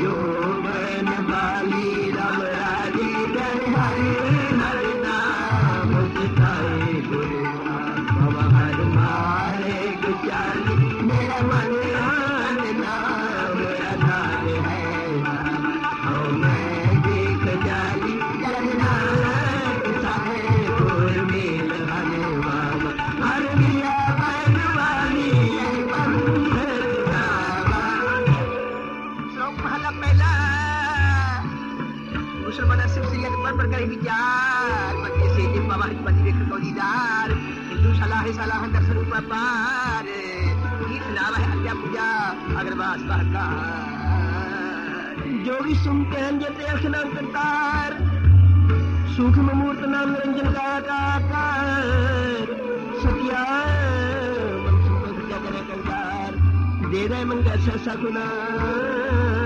जोड़ pahala pela Musulman nasib sehingga berperkara bijar Bagi sehingga mawahid bagi dia kekaudinar Hindu salah salah hantar serupa par Gif nama hai alya puja agar bahas bahkar Jogi sumkahan jate aksanam kentar Sukhi mamurta nam ranjan kaya kakar Satya Mansumpa kerja kena kantar Deda emang gak sasa kunar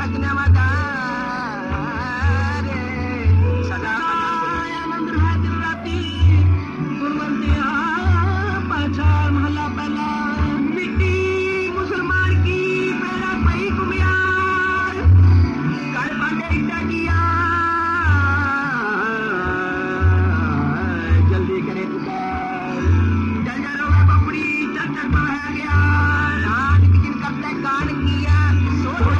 Pakinamada.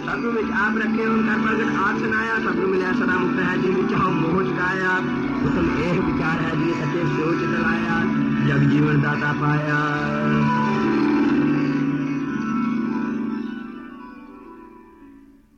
सबनु में आप रखे उनका प्रगट आसनाया सबनु मिले सदा मुक्त है जी चाहो मोह जगाया उत्तम यह विचार है जी सचे सोच चलाया जग जीवन दाता पाया।